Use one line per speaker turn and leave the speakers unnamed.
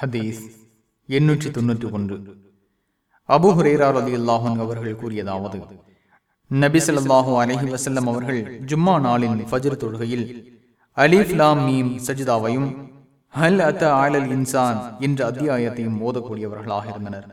ஹதீஸ் எண்ணூற்றி தொன்னூற்றி ஒன்று. அபுஹுரேரா ரதி அல்லாஹன் அவர்கள் கூறியதாவது நபிசல்லாஹூ அலஹி வசல்லம் அவர்கள் ஜும்மா நாளின் ஃபஜ்ர் தொழுகையில் அலிஃப் லாம் மீம் சஜிதாவையும் ஹல் அத்த ஆலல் இன்சான் என்ற அத்தியாயத்தையும் ஓதக்கூடியவர்களாக இருந்தனர்.